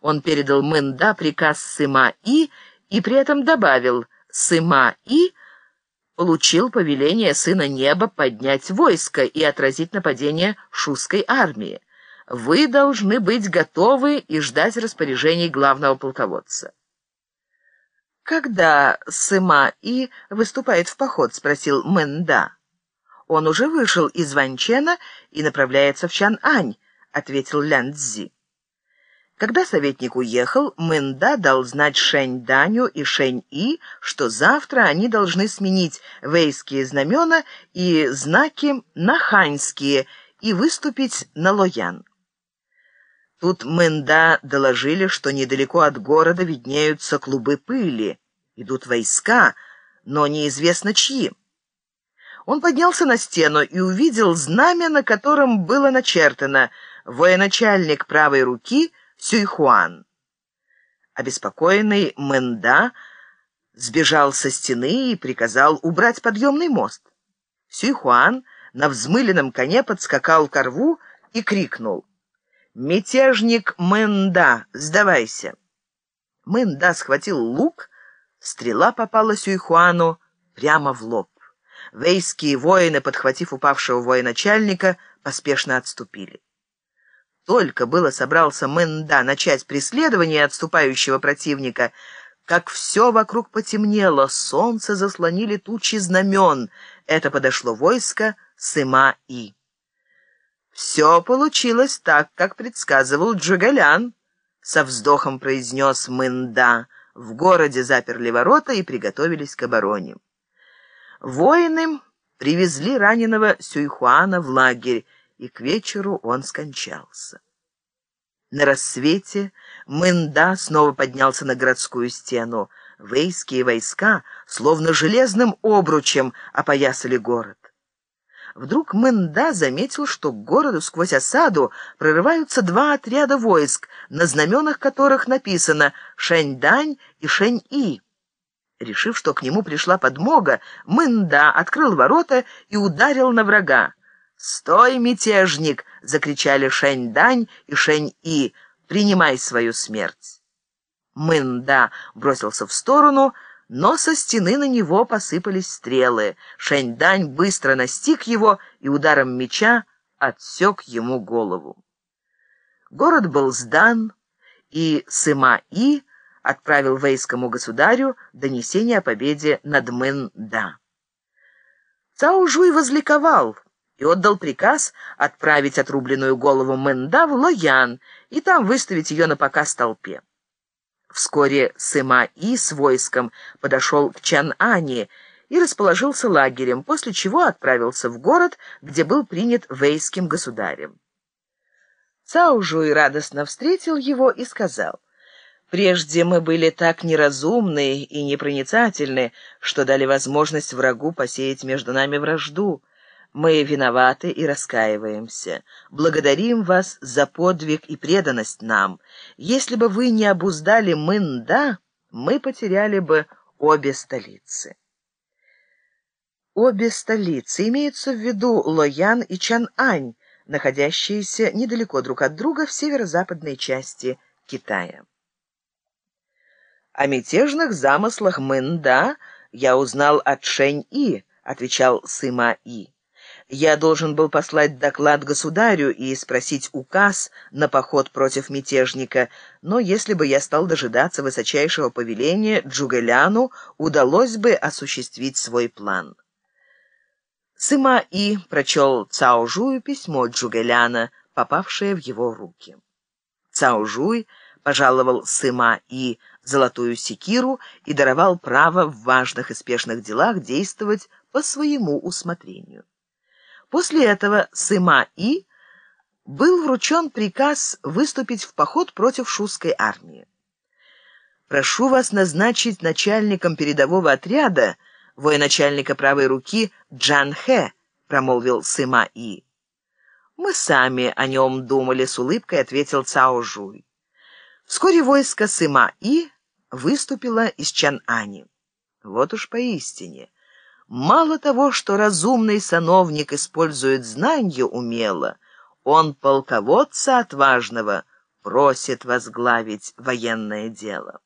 Он передал Мэнда приказ Сыма-И и при этом добавил «Сыма-И» получил повеление Сына Неба поднять войско и отразить нападение шусской армии. Вы должны быть готовы и ждать распоряжений главного полководца. «Когда Сыма-И выступает в поход?» — спросил Мэнда. «Он уже вышел из Ванчена и направляется в Чан-Ань», — ответил Лян Цзи. Когда советник уехал, Мэнда дал знать Шэнь Даню и Шэнь И, что завтра они должны сменить вейские знамена и знаки на ханьские и выступить на Лоян. Тут Мэнда доложили, что недалеко от города виднеются клубы пыли. Идут войска, но неизвестно чьи. Он поднялся на стену и увидел знамя, на котором было начертано «Военачальник правой руки» Сюйхуан. Обеспокоенный Мэнда сбежал со стены и приказал убрать подъемный мост. Сюйхуан на взмыленном коне подскакал к рву и крикнул «Мятежник Мэнда, сдавайся!» Мэнда схватил лук, стрела попала Сюйхуану прямо в лоб. Вейские воины, подхватив упавшего военачальника, поспешно отступили. Только было собрался Мэнда начать преследование отступающего противника, как все вокруг потемнело, солнце заслонили тучи знамен. Это подошло войско Сыма-И. «Все получилось так, как предсказывал Джугалян», — со вздохом произнес Мэнда. В городе заперли ворота и приготовились к обороне. Воины привезли раненого Сюйхуана в лагерь, и к вечеру он скончался. На рассвете Мэнда снова поднялся на городскую стену. Вейские войска, словно железным обручем, опоясали город. Вдруг Мэнда заметил, что к городу сквозь осаду прорываются два отряда войск, на знаменах которых написано «Шэнь-Дань» и «Шэнь-И». Решив, что к нему пришла подмога, Мэнда открыл ворота и ударил на врага. «Стой, мятежник!» — закричали Шэнь-Дань и Шэнь-И. «Принимай свою смерть!» Мэнда бросился в сторону, но со стены на него посыпались стрелы. Шэнь-Дань быстро настиг его и ударом меча отсек ему голову. Город был сдан, и Сыма-И отправил вейскому государю донесение о победе над Мэнда. Цао Жуй возликовал — и отдал приказ отправить отрубленную голову Мэнда в Лоян и там выставить ее на показ толпе. Вскоре Сыма-И с войском подошел к Чан-Ани и расположился лагерем, после чего отправился в город, где был принят вейским государем. Цао Жуй радостно встретил его и сказал, «Прежде мы были так неразумны и непроницательны, что дали возможность врагу посеять между нами вражду». Мы виноваты и раскаиваемся. Благодарим вас за подвиг и преданность нам. Если бы вы не обуздали Мэнда, мы потеряли бы обе столицы. Обе столицы имеются в виду Лоян и Чан-Ань, находящиеся недалеко друг от друга в северо-западной части Китая. О мятежных замыслах Мэнда я узнал от Шэнь-И, отвечал Сыма-И. Я должен был послать доклад государю и спросить указ на поход против мятежника, но если бы я стал дожидаться высочайшего повеления, Джугеляну удалось бы осуществить свой план. Сыма-И прочел Цао Жую письмо Джугеляна, попавшее в его руки. Цао Жуй пожаловал Сыма-И золотую секиру и даровал право в важных и спешных делах действовать по своему усмотрению. После этого Сыма-И был вручен приказ выступить в поход против шусской армии. «Прошу вас назначить начальником передового отряда военачальника правой руки Джан Хэ», промолвил Сыма-И. «Мы сами о нем думали», — с улыбкой ответил Цао Жуй. Вскоре войско Сыма-И выступило из Чан-Ани. Вот уж поистине — Мало того, что разумный сановник использует знанье умело, он полководца отважного просит возглавить военное дело.